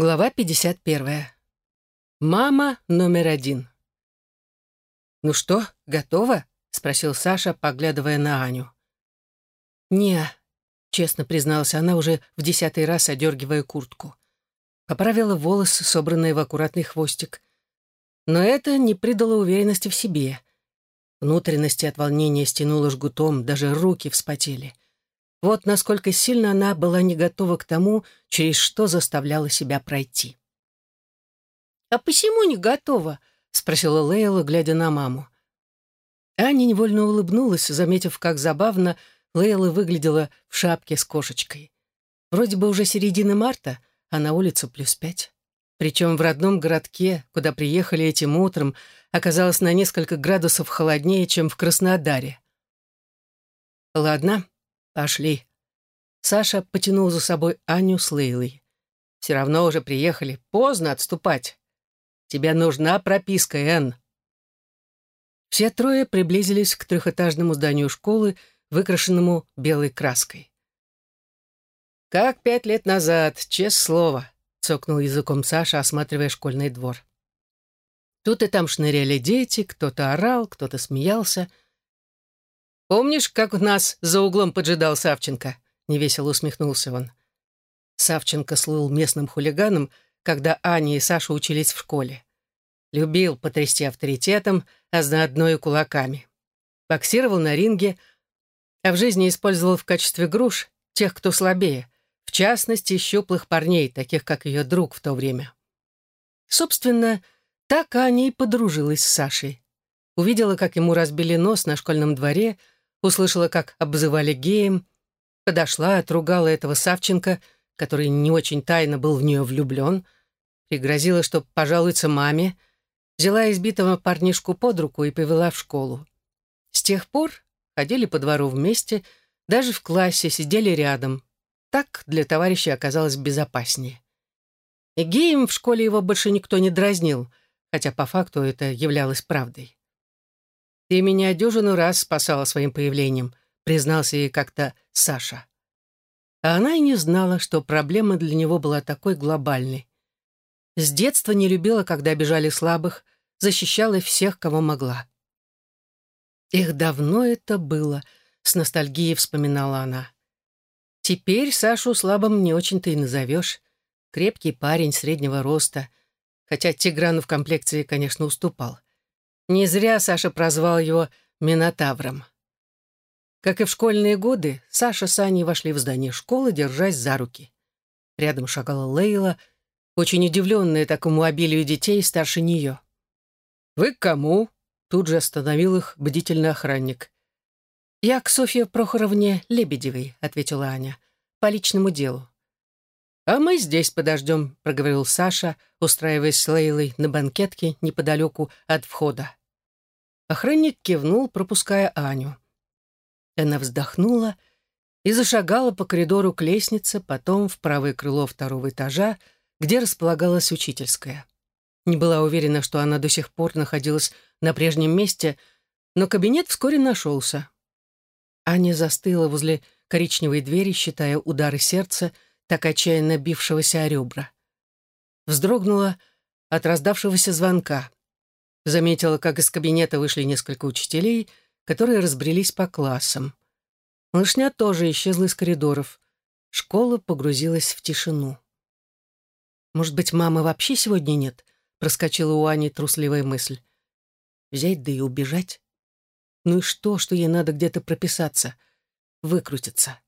Глава 51. Мама номер один. «Ну что, готова?» — спросил Саша, поглядывая на Аню. «Не», — честно призналась она, уже в десятый раз одергивая куртку. Поправила волосы, собранные в аккуратный хвостик. Но это не придало уверенности в себе. Внутренности от волнения стянуло жгутом, даже руки вспотели. Вот насколько сильно она была не готова к тому, через что заставляла себя пройти. «А почему не готова?» — спросила Лейла, глядя на маму. Аня невольно улыбнулась, заметив, как забавно Лейла выглядела в шапке с кошечкой. Вроде бы уже середина марта, а на улице плюс пять. Причем в родном городке, куда приехали этим утром, оказалось на несколько градусов холоднее, чем в Краснодаре. «Ладно, «Пошли». Саша потянул за собой Аню с Лейлой. «Все равно уже приехали. Поздно отступать. Тебе нужна прописка, Энн». Все трое приблизились к трехэтажному зданию школы, выкрашенному белой краской. «Как пять лет назад, честное слово», — цокнул языком Саша, осматривая школьный двор. Тут и там шныряли дети, кто-то орал, кто-то смеялся — «Помнишь, как у нас за углом поджидал Савченко?» — невесело усмехнулся он. Савченко слыл местным хулиганом, когда Аня и Саша учились в школе. Любил потрясти авторитетом, а заодно и кулаками. Боксировал на ринге, а в жизни использовал в качестве груш тех, кто слабее, в частности, щуплых парней, таких как ее друг в то время. Собственно, так Аня и подружилась с Сашей. Увидела, как ему разбили нос на школьном дворе — услышала, как обзывали геем, подошла, отругала этого Савченко, который не очень тайно был в нее влюблен, пригрозила, что пожалуется маме, взяла избитого парнишку под руку и повела в школу. С тех пор ходили по двору вместе, даже в классе сидели рядом. Так для товарища оказалось безопаснее. И геем в школе его больше никто не дразнил, хотя по факту это являлось правдой. «Ты меня дюжину раз спасала своим появлением», признался ей как-то Саша. А она и не знала, что проблема для него была такой глобальной. С детства не любила, когда обижали слабых, защищала всех, кого могла. «Их давно это было», — с ностальгией вспоминала она. «Теперь Сашу слабым не очень-то и назовешь. Крепкий парень среднего роста, хотя Тиграну в комплекции, конечно, уступал. Не зря Саша прозвал его Минотавром. Как и в школьные годы, Саша с Аней вошли в здание школы, держась за руки. Рядом шагала Лейла, очень удивленная такому обилию детей старше нее. «Вы к кому?» — тут же остановил их бдительный охранник. «Я к Софье Прохоровне Лебедевой», — ответила Аня, — «по личному делу». «А мы здесь подождем», — проговорил Саша, устраиваясь с Лейлой на банкетке неподалеку от входа. Охранник кивнул, пропуская Аню. Она вздохнула и зашагала по коридору к лестнице, потом в правое крыло второго этажа, где располагалась учительская. Не была уверена, что она до сих пор находилась на прежнем месте, но кабинет вскоре нашелся. Аня застыла возле коричневой двери, считая удары сердца, так отчаянно бившегося о ребра. Вздрогнула от раздавшегося звонка. Заметила, как из кабинета вышли несколько учителей, которые разбрелись по классам. Малышня тоже исчезла из коридоров. Школа погрузилась в тишину. «Может быть, мамы вообще сегодня нет?» — проскочила у Ани трусливая мысль. «Взять да и убежать? Ну и что, что ей надо где-то прописаться? Выкрутиться?»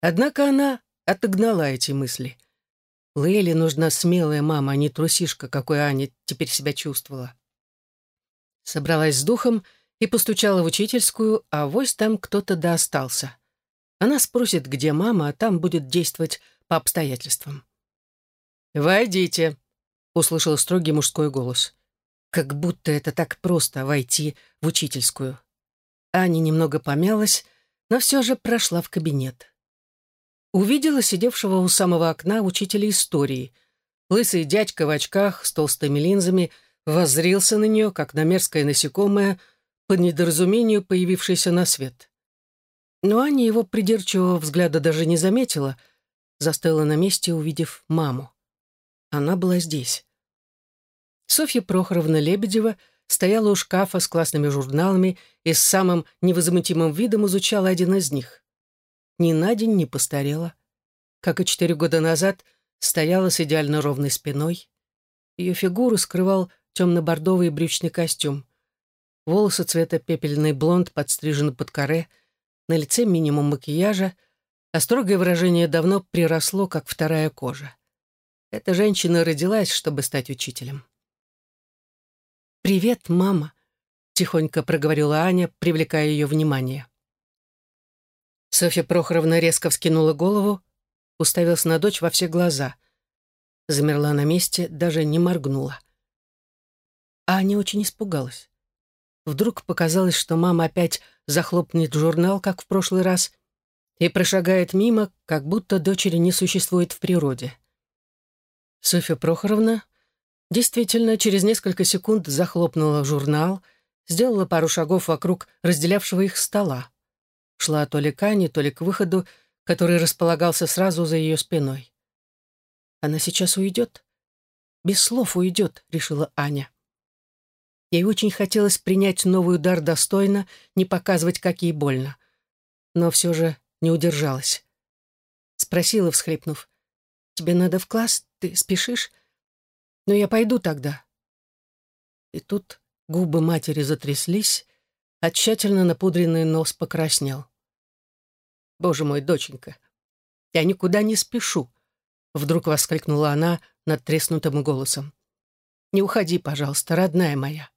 Однако она отогнала эти мысли. Лейле нужна смелая мама, а не трусишка, какой Аня теперь себя чувствовала. Собралась с духом и постучала в учительскую, а вось там кто-то да остался. Она спросит, где мама, а там будет действовать по обстоятельствам. «Войдите», — услышал строгий мужской голос. Как будто это так просто — войти в учительскую. Аня немного помялась, но все же прошла в кабинет. Увидела сидевшего у самого окна учителя истории. Лысый дядька в очках с толстыми линзами — воззрился на нее, как на мерзкое насекомое, по недоразумению появившееся на свет. Но Аня его придирчивого взгляда даже не заметила, застыла на месте, увидев маму. Она была здесь. Софья Прохоровна Лебедева стояла у шкафа с классными журналами и с самым невозмутимым видом изучала один из них. Ни на день не постарела. Как и четыре года назад, стояла с идеально ровной спиной. Ее фигуру скрывал темно-бордовый брючный костюм. Волосы цвета пепельный блонд подстрижены под коре, на лице минимум макияжа, а строгое выражение давно приросло, как вторая кожа. Эта женщина родилась, чтобы стать учителем. «Привет, мама», — тихонько проговорила Аня, привлекая ее внимание. Софья Прохоровна резко вскинула голову, уставилась на дочь во все глаза. Замерла на месте, даже не моргнула. Аня очень испугалась. Вдруг показалось, что мама опять захлопнет журнал, как в прошлый раз, и прошагает мимо, как будто дочери не существует в природе. Софья Прохоровна действительно через несколько секунд захлопнула журнал, сделала пару шагов вокруг разделявшего их стола. Шла то ли к Ане, то ли к выходу, который располагался сразу за ее спиной. «Она сейчас уйдет?» «Без слов уйдет», — решила Аня. Ей очень хотелось принять новый удар достойно, не показывать, как ей больно. Но все же не удержалась. Спросила, всхлипнув. «Тебе надо в класс? Ты спешишь? Но я пойду тогда». И тут губы матери затряслись, а тщательно напудренный нос покраснел. «Боже мой, доченька, я никуда не спешу!» Вдруг воскликнула она над треснутым голосом. «Не уходи, пожалуйста, родная моя».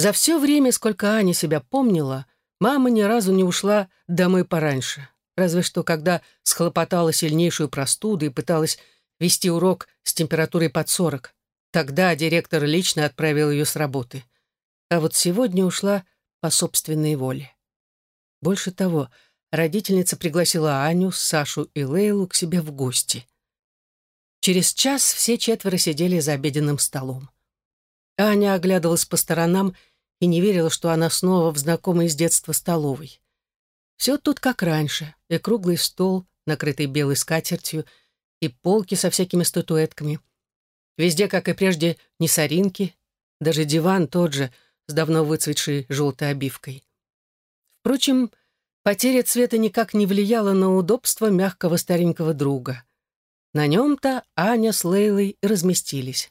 За все время, сколько Аня себя помнила, мама ни разу не ушла домой пораньше. Разве что когда схлопотала сильнейшую простуду и пыталась вести урок с температурой под сорок. Тогда директор лично отправил ее с работы. А вот сегодня ушла по собственной воле. Больше того, родительница пригласила Аню, Сашу и Лейлу к себе в гости. Через час все четверо сидели за обеденным столом. Аня оглядывалась по сторонам и не верила, что она снова в знакомой с детства столовой. Все тут как раньше, и круглый стол, накрытый белой скатертью, и полки со всякими статуэтками. Везде, как и прежде, не соринки, даже диван тот же, с давно выцветшей желтой обивкой. Впрочем, потеря цвета никак не влияла на удобство мягкого старенького друга. На нем-то Аня с Лейлой разместились.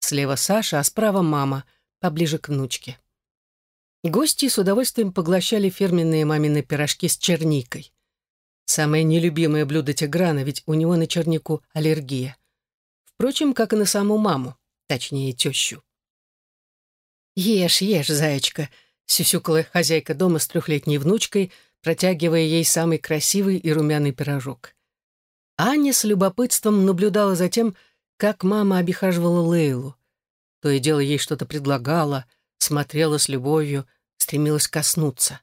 Слева Саша, а справа мама, поближе к внучке. Гости с удовольствием поглощали фирменные мамины пирожки с черникой. Самое нелюбимое блюдо Тиграна, ведь у него на чернику аллергия. Впрочем, как и на саму маму, точнее, тещу. «Ешь, ешь, зайчка», — сюсюкала хозяйка дома с трехлетней внучкой, протягивая ей самый красивый и румяный пирожок. Аня с любопытством наблюдала за тем, как мама обихаживала Лейлу. То и дело ей что-то предлагала, смотрела с любовью, стремилась коснуться.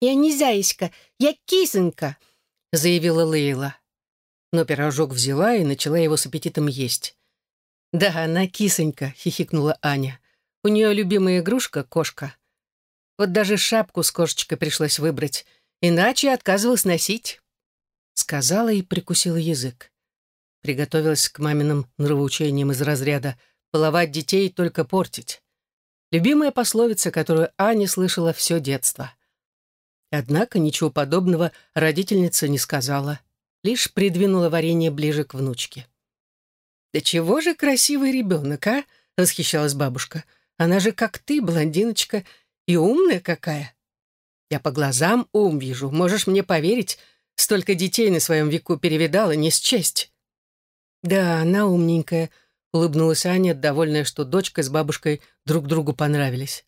«Я не зайська, я кисонька», — заявила Лейла. Но пирожок взяла и начала его с аппетитом есть. «Да, она кисонька», — хихикнула Аня. «У нее любимая игрушка — кошка. Вот даже шапку с кошечкой пришлось выбрать, иначе отказывалась носить». Сказала и прикусила язык. Приготовилась к маминым нравоучениям из разряда «баловать детей только портить». Любимая пословица, которую Аня слышала все детство. Однако ничего подобного родительница не сказала, лишь придвинула варенье ближе к внучке. «Да чего же красивый ребенок, а?» — восхищалась бабушка. «Она же как ты, блондиночка, и умная какая. Я по глазам ум вижу, можешь мне поверить, столько детей на своем веку перевидала, не счесть». «Да, она умненькая», — улыбнулась Аня, довольная, что дочка с бабушкой друг другу понравились.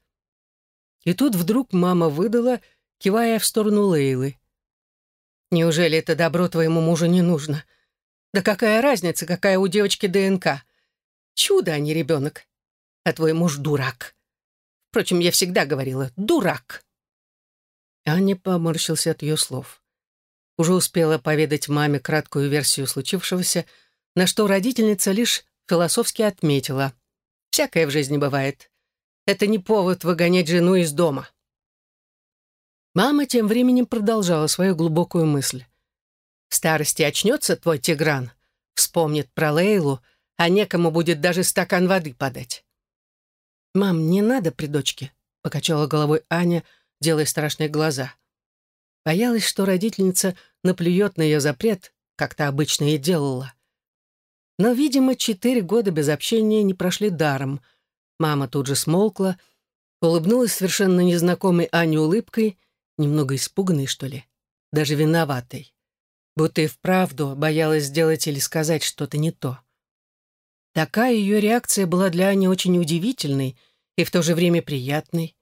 И тут вдруг мама выдала, кивая в сторону Лейлы. «Неужели это добро твоему мужу не нужно? Да какая разница, какая у девочки ДНК? Чудо, а не ребенок. А твой муж дурак. Впрочем, я всегда говорила «дурак». Аня поморщился от ее слов. Уже успела поведать маме краткую версию случившегося, на что родительница лишь философски отметила. «Всякое в жизни бывает. Это не повод выгонять жену из дома». Мама тем временем продолжала свою глубокую мысль. «В старости очнется твой Тигран, вспомнит про Лейлу, а некому будет даже стакан воды подать. «Мам, не надо при дочке», — покачала головой Аня, делая страшные глаза. Боялась, что родительница наплюет на ее запрет, как то обычно и делала. Но, видимо, четыре года без общения не прошли даром. Мама тут же смолкла, улыбнулась совершенно незнакомой Ане улыбкой, немного испуганной, что ли, даже виноватой. Будто и вправду боялась сделать или сказать что-то не то. Такая ее реакция была для Ани очень удивительной и в то же время приятной.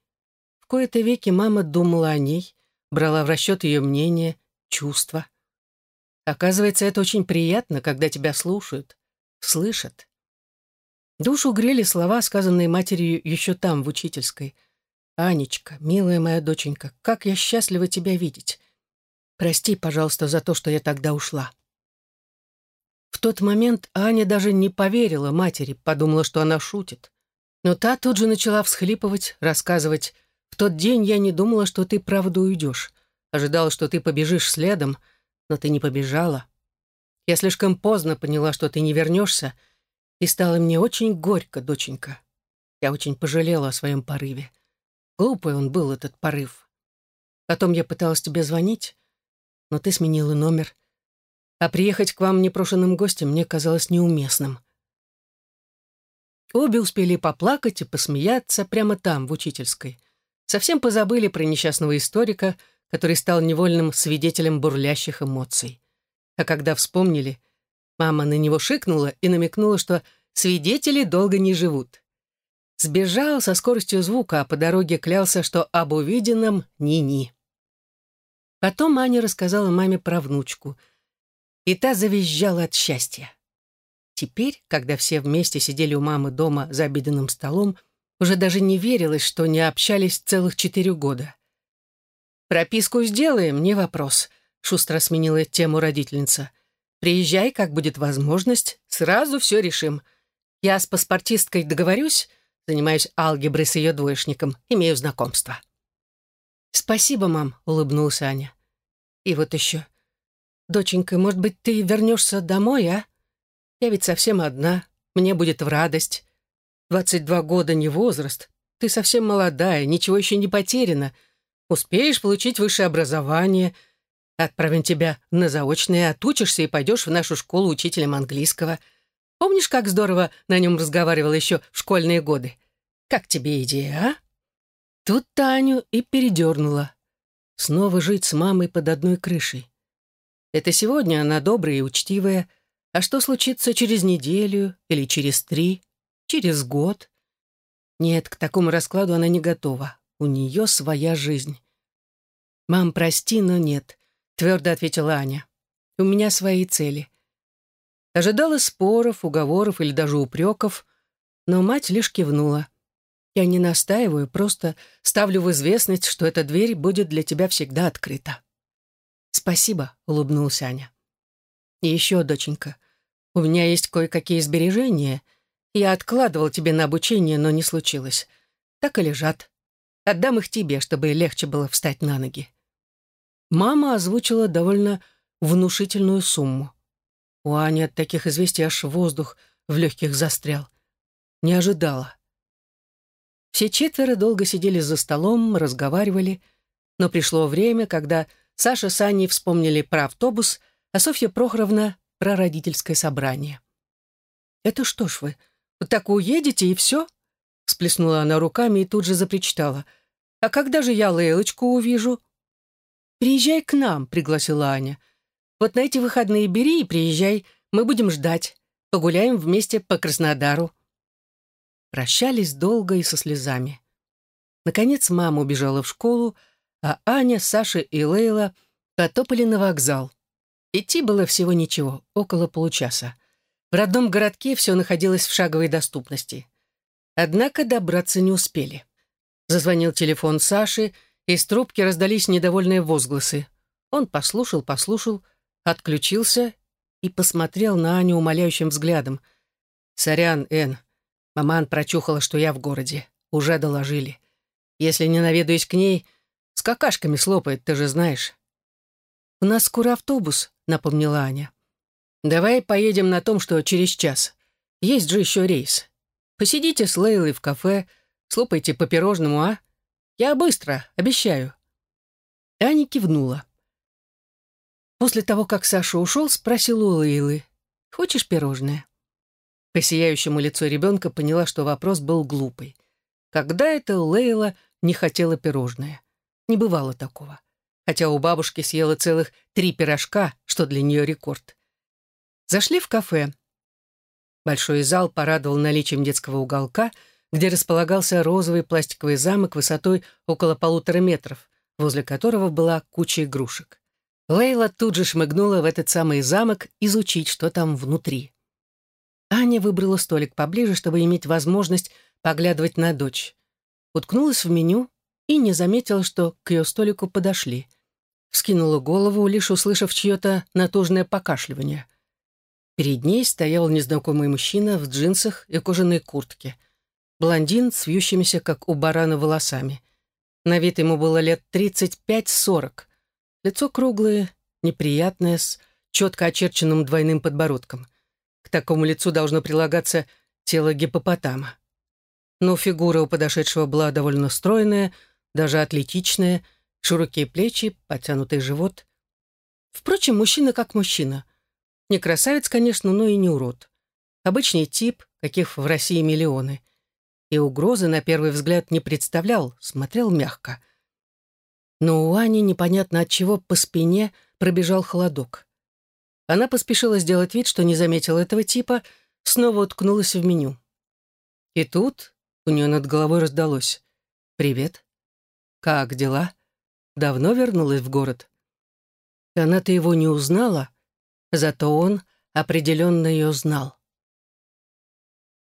В кои-то веки мама думала о ней, брала в расчет ее мнение, чувства. Оказывается, это очень приятно, когда тебя слушают, слышат. Душу грели слова, сказанные матерью еще там, в учительской. «Анечка, милая моя доченька, как я счастлива тебя видеть. Прости, пожалуйста, за то, что я тогда ушла». В тот момент Аня даже не поверила матери, подумала, что она шутит. Но та тут же начала всхлипывать, рассказывать. «В тот день я не думала, что ты правда уйдешь. Ожидала, что ты побежишь следом, но ты не побежала. Я слишком поздно поняла, что ты не вернешься, и стало мне очень горько, доченька. Я очень пожалела о своем порыве. Глупый он был, этот порыв. Потом я пыталась тебе звонить, но ты сменила номер. А приехать к вам непрошенным гостем мне казалось неуместным. Обе успели поплакать и посмеяться прямо там, в учительской. Совсем позабыли про несчастного историка, который стал невольным свидетелем бурлящих эмоций. А когда вспомнили, мама на него шикнула и намекнула, что свидетели долго не живут. Сбежал со скоростью звука, а по дороге клялся, что об увиденном ни-ни. Потом Аня рассказала маме про внучку, и та завизжала от счастья. Теперь, когда все вместе сидели у мамы дома за обеденным столом, уже даже не верилось, что не общались целых четыре года. «Прописку сделаем, не вопрос», — шустро сменила тему родительница. «Приезжай, как будет возможность, сразу все решим. Я с паспортисткой договорюсь, занимаюсь алгеброй с ее двоечником, имею знакомство». «Спасибо, мам», — улыбнулась Аня. «И вот еще. Доченька, может быть, ты вернешься домой, а? Я ведь совсем одна, мне будет в радость. Двадцать два года не возраст, ты совсем молодая, ничего еще не потеряно». Успеешь получить высшее образование, отправим тебя на заочное, отучишься и пойдешь в нашу школу учителем английского. Помнишь, как здорово на нем разговаривала еще в школьные годы? Как тебе идея, а? Тут Таню и передернула. Снова жить с мамой под одной крышей. Это сегодня она добрая и учтивая, а что случится через неделю или через три, через год? Нет, к такому раскладу она не готова. У нее своя жизнь. «Мам, прости, но нет», — твердо ответила Аня. «У меня свои цели». Ожидала споров, уговоров или даже упреков, но мать лишь кивнула. «Я не настаиваю, просто ставлю в известность, что эта дверь будет для тебя всегда открыта». «Спасибо», — улыбнулась Аня. «И еще, доченька, у меня есть кое-какие сбережения. Я откладывал тебе на обучение, но не случилось. Так и лежат. Отдам их тебе, чтобы легче было встать на ноги». Мама озвучила довольно внушительную сумму. У Ани от таких известий аж воздух в легких застрял. Не ожидала. Все четверо долго сидели за столом, разговаривали, но пришло время, когда Саша с Аней вспомнили про автобус, а Софья Прохоровна — про родительское собрание. «Это что ж вы, вот так уедете и все?» Всплеснула она руками и тут же запричитала. «А когда же я Лейлочку увижу?» «Приезжай к нам», — пригласила Аня. «Вот на эти выходные бери и приезжай, мы будем ждать. Погуляем вместе по Краснодару». Прощались долго и со слезами. Наконец мама убежала в школу, а Аня, Саша и Лейла потопали на вокзал. Идти было всего ничего, около получаса. В родном городке все находилось в шаговой доступности. Однако добраться не успели. Зазвонил телефон Саши, из трубки раздались недовольные возгласы. Он послушал, послушал, отключился и посмотрел на Аню умоляющим взглядом. «Сорян, Эн, маман прочухала, что я в городе. Уже доложили. Если не наведаюсь к ней, с какашками слопает, ты же знаешь». «У нас скоро автобус», — напомнила Аня. Давай поедем на том, что через час. Есть же еще рейс. Посидите с Лейлой в кафе, слопайте по пирожному, а? Я быстро, обещаю». Аня кивнула. После того, как Саша ушел, спросил у Лейлы, «Хочешь пирожное?» По сияющему лицу ребенка поняла, что вопрос был глупый. Когда это Лейла не хотела пирожное? Не бывало такого. Хотя у бабушки съела целых три пирожка, что для нее рекорд. Зашли в кафе. Большой зал порадовал наличием детского уголка, где располагался розовый пластиковый замок высотой около полутора метров, возле которого была куча игрушек. Лейла тут же шмыгнула в этот самый замок изучить, что там внутри. Аня выбрала столик поближе, чтобы иметь возможность поглядывать на дочь. Уткнулась в меню и не заметила, что к ее столику подошли. Вскинула голову, лишь услышав чье-то натужное покашливание. Перед ней стоял незнакомый мужчина в джинсах и кожаной куртке. Блондин с вьющимися, как у барана, волосами. На вид ему было лет 35-40. Лицо круглое, неприятное, с четко очерченным двойным подбородком. К такому лицу должно прилагаться тело гипопотама. Но фигура у подошедшего была довольно стройная, даже атлетичная, широкие плечи, подтянутый живот. Впрочем, мужчина как мужчина. Не красавец, конечно, но и не урод. Обычный тип, каких в России миллионы. И угрозы, на первый взгляд, не представлял, смотрел мягко но у Ани непонятно от чего по спине пробежал холодок. Она поспешила сделать вид, что не заметила этого типа, снова уткнулась в меню. И тут у нее над головой раздалось. «Привет. Как дела? Давно вернулась в город?» Она-то его не узнала, зато он определенно ее знал.